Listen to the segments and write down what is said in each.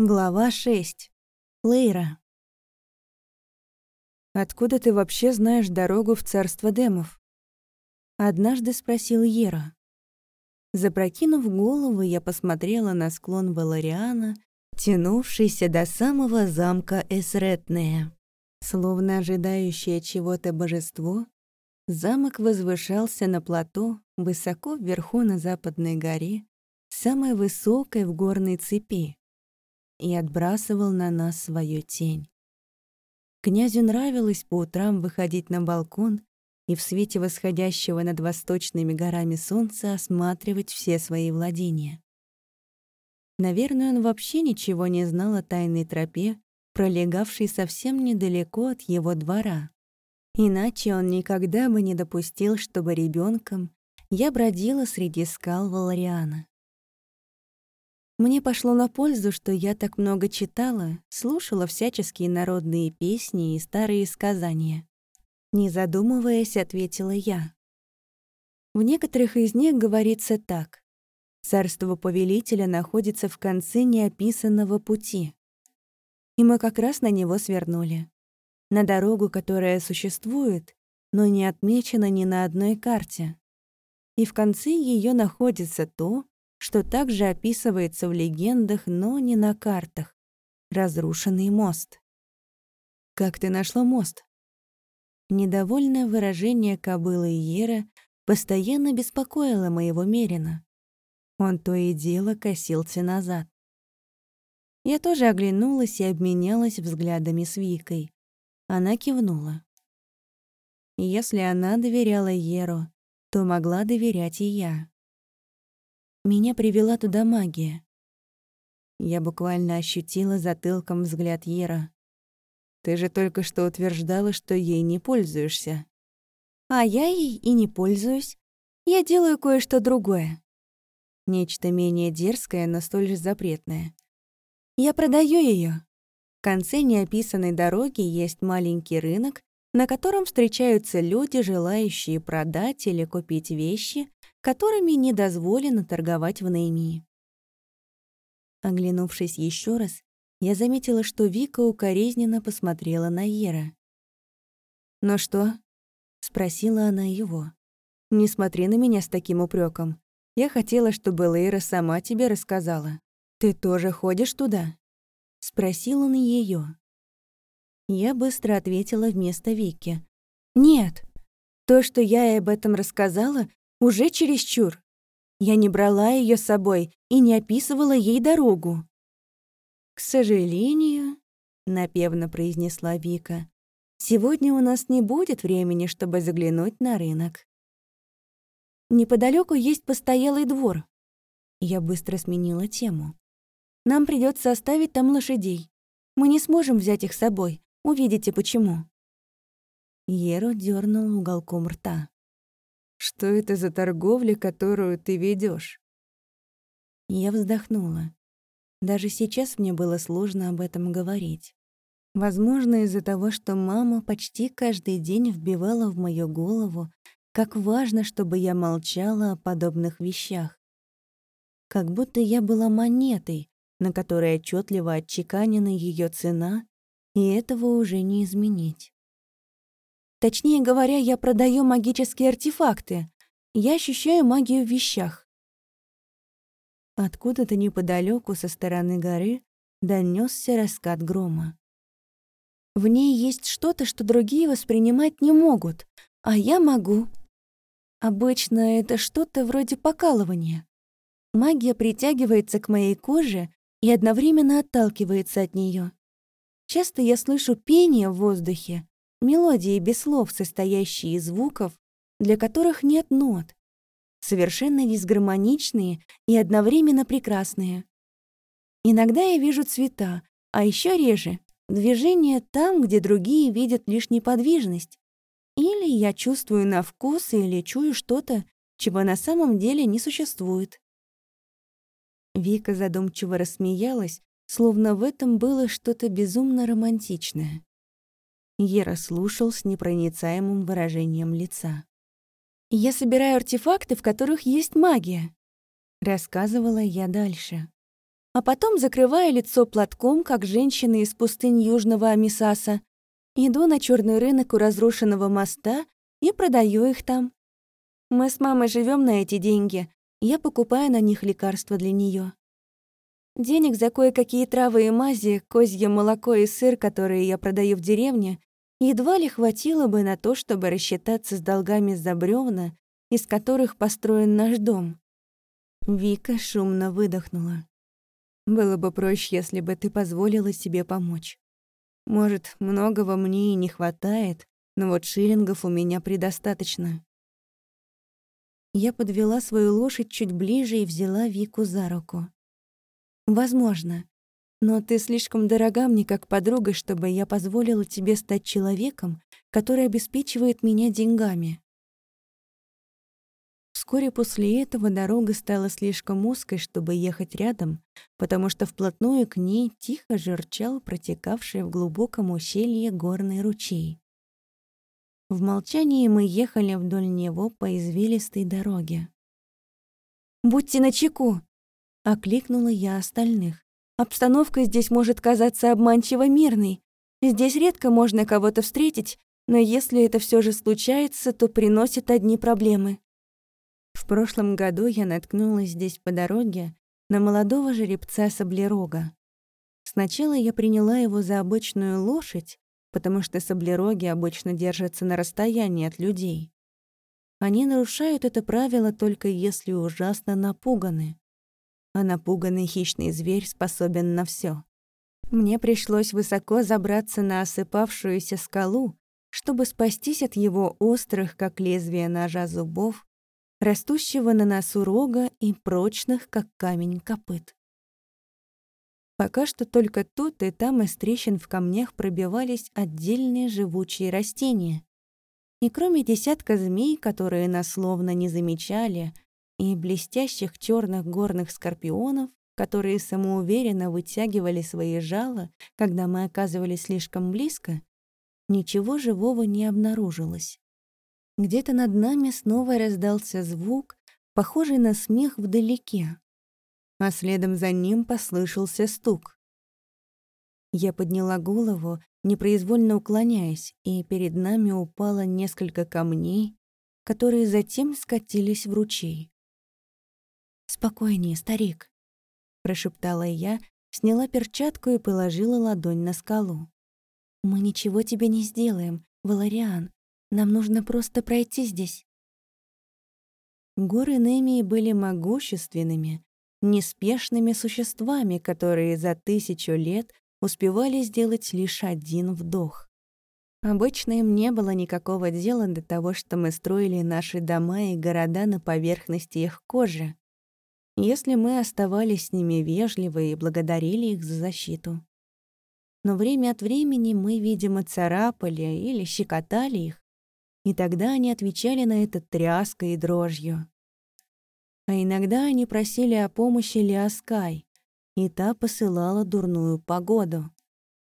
Глава 6. Лейра. «Откуда ты вообще знаешь дорогу в царство демов?» Однажды спросил Ера. Запрокинув голову, я посмотрела на склон Валариана, тянувшийся до самого замка Эсретнея. Словно ожидающее чего-то божество, замок возвышался на плато, высоко вверху на западной горе, самой высокой в горной цепи, и отбрасывал на нас свою тень. Князю нравилось по утрам выходить на балкон и в свете восходящего над восточными горами солнца осматривать все свои владения. Наверное, он вообще ничего не знал о тайной тропе, пролегавшей совсем недалеко от его двора. Иначе он никогда бы не допустил, чтобы ребенком я бродила среди скал Валариана. Мне пошло на пользу, что я так много читала, слушала всяческие народные песни и старые сказания. Не задумываясь, ответила я. В некоторых из них говорится так. Царство повелителя находится в конце неописанного пути. И мы как раз на него свернули. На дорогу, которая существует, но не отмечена ни на одной карте. И в конце ее находится то, что также описывается в легендах, но не на картах. Разрушенный мост. «Как ты нашла мост?» Недовольное выражение кобылы Иера постоянно беспокоило моего Мерина. Он то и дело косился назад. Я тоже оглянулась и обменялась взглядами с Викой. Она кивнула. Если она доверяла Еру, то могла доверять и я. Меня привела туда магия. Я буквально ощутила затылком взгляд Ера. «Ты же только что утверждала, что ей не пользуешься». «А я ей и не пользуюсь. Я делаю кое-что другое». Нечто менее дерзкое, но столь же запретное. Я продаю ее. В конце неописанной дороги есть маленький рынок, на котором встречаются люди, желающие продать или купить вещи, которыми не дозволено торговать в Неймии. Оглянувшись еще раз, я заметила, что Вика укоризненно посмотрела на Ера. «Ну что?» — спросила она его. «Не смотри на меня с таким упреком. Я хотела, чтобы Лейра сама тебе рассказала. Ты тоже ходишь туда?» — спросил он ее. Я быстро ответила вместо Вики. «Нет, то, что я об этом рассказала, уже чересчур. Я не брала ее с собой и не описывала ей дорогу. «К сожалению», — напевно произнесла Вика, «сегодня у нас не будет времени, чтобы заглянуть на рынок». Неподалеку есть постоялый двор. Я быстро сменила тему. Нам придется оставить там лошадей. Мы не сможем взять их с собой. Увидите, почему. Еро дернул уголком рта. Что это за торговля, которую ты ведешь? Я вздохнула. Даже сейчас мне было сложно об этом говорить. Возможно, из-за того, что мама почти каждый день вбивала в мою голову, как важно, чтобы я молчала о подобных вещах. Как будто я была монетой, на которой отчетливо отчеканена ее цена, и этого уже не изменить. Точнее говоря, я продаю магические артефакты. Я ощущаю магию в вещах. Откуда-то неподалеку со стороны горы донесся раскат грома. В ней есть что-то, что другие воспринимать не могут, а я могу. Обычно это что-то вроде покалывания. Магия притягивается к моей коже и одновременно отталкивается от нее. Часто я слышу пение в воздухе, Мелодии без слов, состоящие из звуков, для которых нет нот. Совершенно дисгармоничные и одновременно прекрасные. Иногда я вижу цвета, а еще реже — движение там, где другие видят лишь неподвижность. Или я чувствую на вкус или чую что-то, чего на самом деле не существует. Вика задумчиво рассмеялась, словно в этом было что-то безумно романтичное. Ера слушал с непроницаемым выражением лица. «Я собираю артефакты, в которых есть магия», — рассказывала я дальше. а потом, закрывая лицо платком, как женщина из пустынь Южного Амисаса, иду на черный рынок у разрушенного моста и продаю их там. Мы с мамой живем на эти деньги, я покупаю на них лекарства для нее. Денег за кое-какие травы и мази, козье молоко и сыр, которые я продаю в деревне, едва ли хватило бы на то, чтобы рассчитаться с долгами за бревна, из которых построен наш дом. Вика шумно выдохнула. Было бы проще, если бы ты позволила себе помочь. Может, многого мне и не хватает, но вот шиллингов у меня предостаточно. Я подвела свою лошадь чуть ближе и взяла Вику за руку. Возможно. Но ты слишком дорога мне как подруга, чтобы я позволила тебе стать человеком, который обеспечивает меня деньгами. Вскоре после этого дорога стала слишком узкой, чтобы ехать рядом, потому что вплотную к ней тихо журчал протекавший в глубоком ущелье горный ручей. В молчании мы ехали вдоль него по извилистой дороге. «Будьте начеку!» — окликнула я остальных. «Обстановка здесь может казаться обманчиво мирной. Здесь редко можно кого-то встретить, но если это все же случается, то приносит одни проблемы». В прошлом году я наткнулась здесь по дороге на молодого жеребца саблерога. Сначала я приняла его за обычную лошадь, потому что саблероги обычно держатся на расстоянии от людей. Они нарушают это правило только если ужасно напуганы. А напуганный хищный зверь способен на все. Мне пришлось высоко забраться на осыпавшуюся скалу, чтобы спастись от его острых, как лезвие ножа зубов, растущего на носу рога и прочных, как камень, копыт. Пока что только тут и там из трещин в камнях пробивались отдельные живучие растения. И кроме десятка змей, которые нас словно не замечали, и блестящих черных горных скорпионов, которые самоуверенно вытягивали свои жала, когда мы оказывались слишком близко, ничего живого не обнаружилось. Где-то над нами снова раздался звук, похожий на смех вдалеке, а следом за ним послышался стук. Я подняла голову, непроизвольно уклоняясь, и перед нами упало несколько камней, которые затем скатились в ручей. «Спокойнее, старик», — прошептала я, сняла перчатку и положила ладонь на скалу. «Мы ничего тебе не сделаем, Валариан. Нам нужно просто пройти здесь». Горы Немии были могущественными, неспешными существами, которые за тысячу лет успевали сделать лишь один вдох. Обычно им не было никакого дела до того, что мы строили наши дома и города на поверхности их кожи, если мы оставались с ними вежливы и благодарили их за защиту. Но время от времени мы, видимо, царапали или щекотали их, и тогда они отвечали на это тряской и дрожью. А иногда они просили о помощи Лиаскай, и та посылала дурную погоду.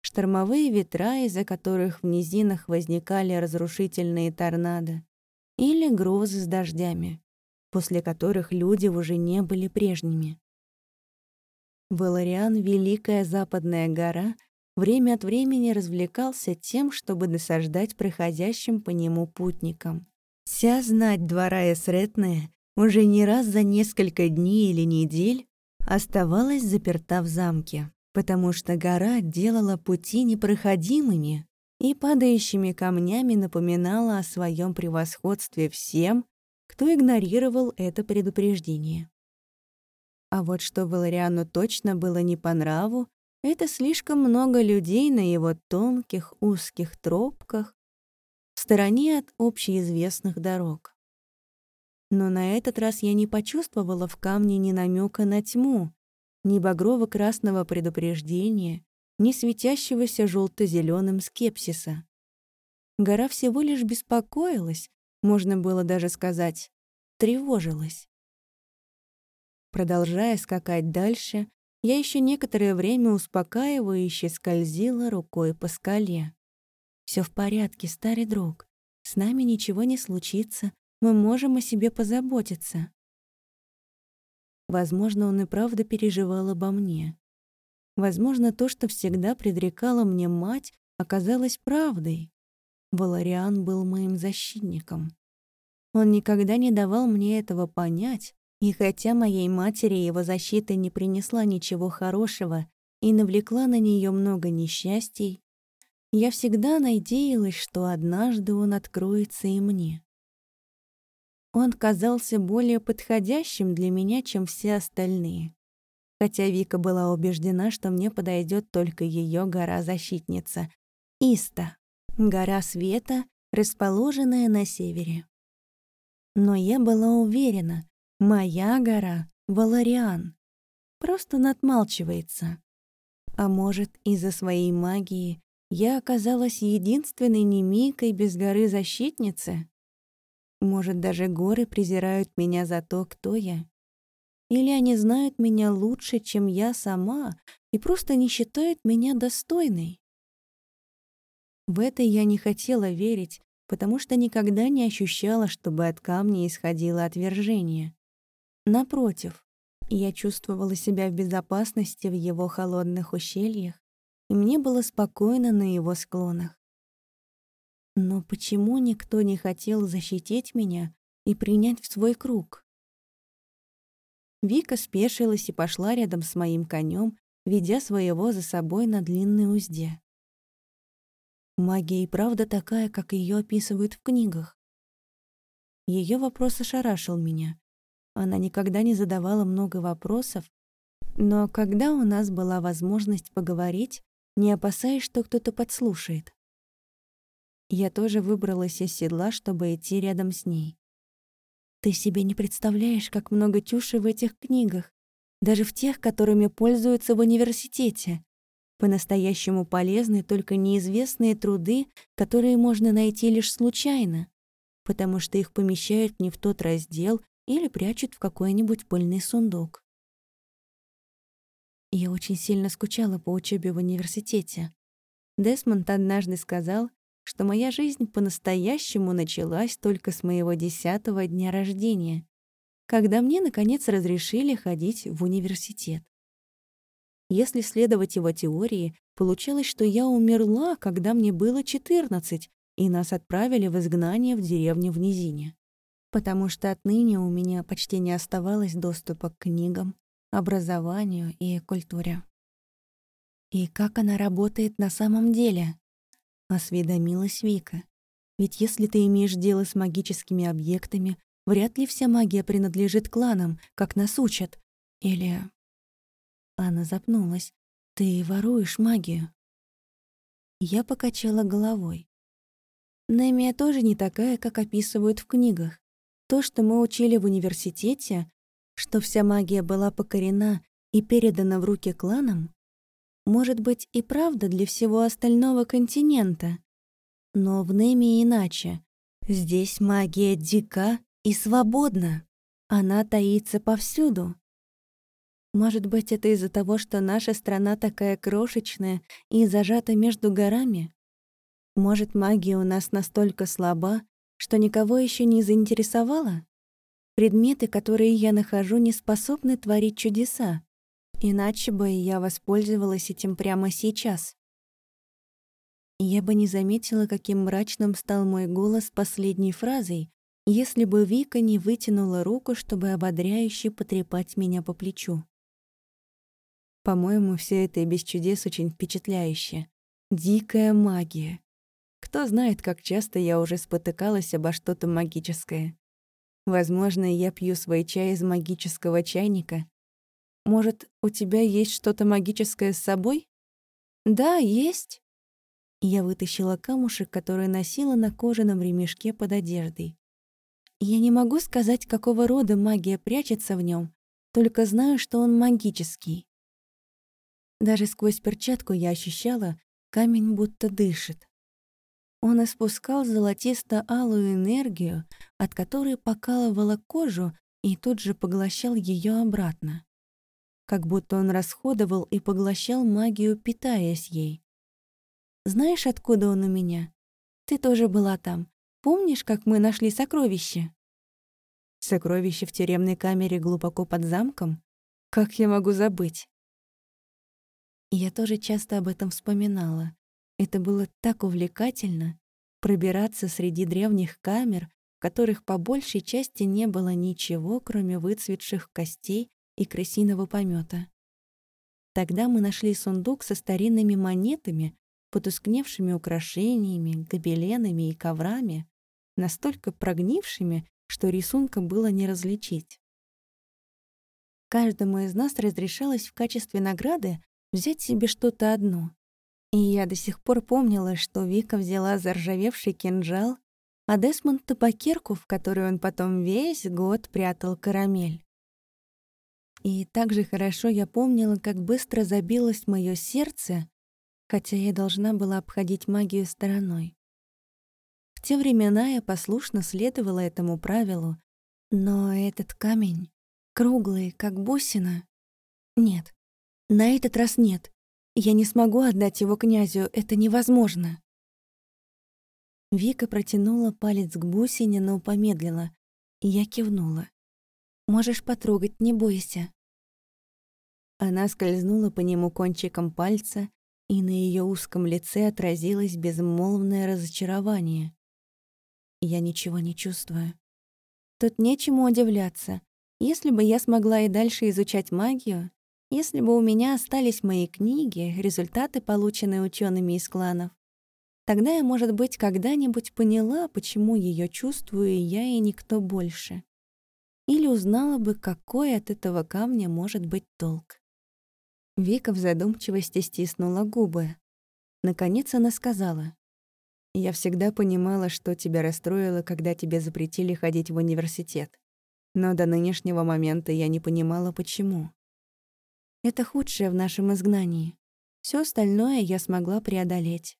Штормовые ветра, из-за которых в низинах возникали разрушительные торнадо, или грозы с дождями, после которых люди уже не были прежними. Валариан — великая западная гора, время от времени развлекался тем, чтобы досаждать проходящим по нему путникам. Вся знать двора Эсретная уже не раз за несколько дней или недель оставалась заперта в замке, потому что гора делала пути непроходимыми и падающими камнями напоминала о своем превосходстве всем, кто игнорировал это предупреждение. А вот что Валериану точно было не по нраву, это слишком много людей на его тонких узких тропках в стороне от общеизвестных дорог. Но на этот раз я не почувствовала в камне ни намека на тьму, ни багрово-красного предупреждения, ни светящегося желто зеленым скепсиса. Гора всего лишь беспокоилась, можно было даже сказать, тревожилась. Продолжая скакать дальше, я еще некоторое время успокаивающе скользила рукой по скале. Все в порядке, старый друг. С нами ничего не случится. Мы можем о себе позаботиться». Возможно, он и правда переживал обо мне. Возможно, то, что всегда предрекала мне мать, оказалось правдой. Валариан был моим защитником. Он никогда не давал мне этого понять, и хотя моей матери его защита не принесла ничего хорошего и навлекла на нее много несчастий, я всегда надеялась, что однажды он откроется и мне. Он казался более подходящим для меня, чем все остальные. Хотя Вика была убеждена, что мне подойдет только ее гора-защитница — Иста, гора света, расположенная на севере. Но я была уверена, моя гора — Валариан, просто надмалчивается. А может, из-за своей магии я оказалась единственной немикой без горы-защитницы? Может, даже горы презирают меня за то, кто я? Или они знают меня лучше, чем я сама, и просто не считают меня достойной? В это я не хотела верить, потому что никогда не ощущала, чтобы от камня исходило отвержение. Напротив, я чувствовала себя в безопасности в его холодных ущельях, и мне было спокойно на его склонах. Но почему никто не хотел защитить меня и принять в свой круг? Вика спешилась и пошла рядом с моим конем, ведя своего за собой на длинной узде. Магия и правда такая, как ее описывают в книгах. Ее вопрос ошарашил меня. Она никогда не задавала много вопросов, но когда у нас была возможность поговорить, не опасаясь, что кто-то подслушает. Я тоже выбралась из седла, чтобы идти рядом с ней. Ты себе не представляешь, как много чуши в этих книгах, даже в тех, которыми пользуются в университете. По-настоящему полезны только неизвестные труды, которые можно найти лишь случайно, потому что их помещают не в тот раздел или прячут в какой-нибудь пыльный сундук. Я очень сильно скучала по учебе в университете. Десмонд однажды сказал, что моя жизнь по-настоящему началась только с моего десятого дня рождения, когда мне, наконец, разрешили ходить в университет. Если следовать его теории, получалось, что я умерла, когда мне было 14, и нас отправили в изгнание в деревню в низине. Потому что отныне у меня почти не оставалось доступа к книгам, образованию и культуре. «И как она работает на самом деле?» — осведомилась Вика. «Ведь если ты имеешь дело с магическими объектами, вряд ли вся магия принадлежит кланам, как нас учат. Или...» Она запнулась. «Ты воруешь магию?» Я покачала головой. Немия тоже не такая, как описывают в книгах. То, что мы учили в университете, что вся магия была покорена и передана в руки кланам, может быть и правда для всего остального континента. Но в Неме иначе. Здесь магия дика и свободна. Она таится повсюду. Может быть, это из-за того, что наша страна такая крошечная и зажата между горами? Может, магия у нас настолько слаба, что никого еще не заинтересовала? Предметы, которые я нахожу, не способны творить чудеса. Иначе бы я воспользовалась этим прямо сейчас. Я бы не заметила, каким мрачным стал мой голос последней фразой, если бы Вика не вытянула руку, чтобы ободряюще потрепать меня по плечу. По-моему, все это и без чудес очень впечатляюще. Дикая магия. Кто знает, как часто я уже спотыкалась обо что-то магическое. Возможно, я пью свой чай из магического чайника. Может, у тебя есть что-то магическое с собой? Да, есть. Я вытащила камушек, который носила на кожаном ремешке под одеждой. Я не могу сказать, какого рода магия прячется в нем, только знаю, что он магический. Даже сквозь перчатку я ощущала, камень будто дышит. Он испускал золотисто-алую энергию, от которой покалывала кожу и тут же поглощал ее обратно. Как будто он расходовал и поглощал магию, питаясь ей. «Знаешь, откуда он у меня? Ты тоже была там. Помнишь, как мы нашли сокровище?» Сокровище в тюремной камере глубоко под замком? Как я могу забыть? Я тоже часто об этом вспоминала. Это было так увлекательно — пробираться среди древних камер, в которых по большей части не было ничего, кроме выцветших костей и крысиного помета. Тогда мы нашли сундук со старинными монетами, потускневшими украшениями, гобеленами и коврами, настолько прогнившими, что рисунка было не различить. Каждому из нас разрешалось в качестве награды взять себе что-то одно. И я до сих пор помнила, что Вика взяла заржавевший кинжал, а Десмонд — табакерку, в которую он потом весь год прятал карамель. И также хорошо я помнила, как быстро забилось мое сердце, хотя я должна была обходить магию стороной. В те времена я послушно следовала этому правилу, но этот камень, круглый, как бусина... Нет, на этот раз нет. Я не смогу отдать его князю, это невозможно. Вика протянула палец к бусине, но помедлила, я кивнула. «Можешь потрогать, не бойся». Она скользнула по нему кончиком пальца, и на ее узком лице отразилось безмолвное разочарование. Я ничего не чувствую. Тут нечему удивляться. Если бы я смогла и дальше изучать магию, если бы у меня остались мои книги, результаты, полученные учеными из кланов, тогда я, может быть, когда-нибудь поняла, почему ее чувствую я и никто больше. Или узнала бы, какой от этого камня может быть толк. Вика в задумчивости стиснула губы. Наконец она сказала. Я всегда понимала, что тебя расстроило, когда тебе запретили ходить в университет. Но до нынешнего момента я не понимала, почему. Это худшее в нашем изгнании. Все остальное я смогла преодолеть.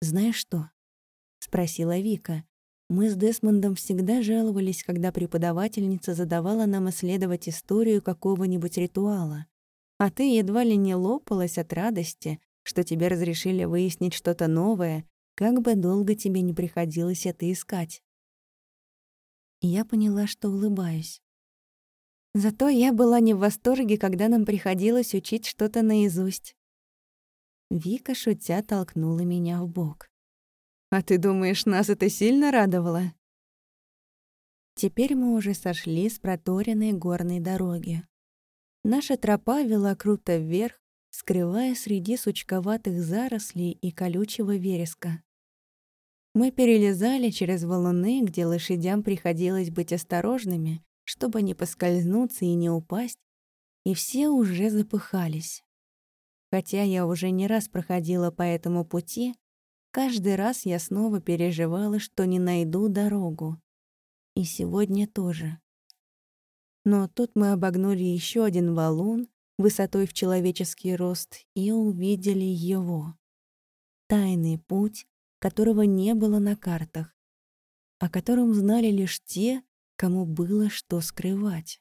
«Знаешь что?» — спросила Вика. Мы с Десмондом всегда жаловались, когда преподавательница задавала нам исследовать историю какого-нибудь ритуала. А ты едва ли не лопалась от радости, что тебе разрешили выяснить что-то новое как бы долго тебе не приходилось это искать. я поняла, что улыбаюсь. Зато я была не в восторге, когда нам приходилось учить что-то наизусть. Вика, шутя, толкнула меня в бок. «А ты думаешь, нас это сильно радовало?» Теперь мы уже сошли с проторенной горной дороги. Наша тропа вела круто вверх, скрывая среди сучковатых зарослей и колючего вереска. Мы перелезали через валуны, где лошадям приходилось быть осторожными, чтобы не поскользнуться и не упасть, и все уже запыхались. Хотя я уже не раз проходила по этому пути, каждый раз я снова переживала, что не найду дорогу. И сегодня тоже. Но тут мы обогнули еще один валун высотой в человеческий рост и увидели его. Тайный путь, которого не было на картах, о котором знали лишь те, кому было что скрывать.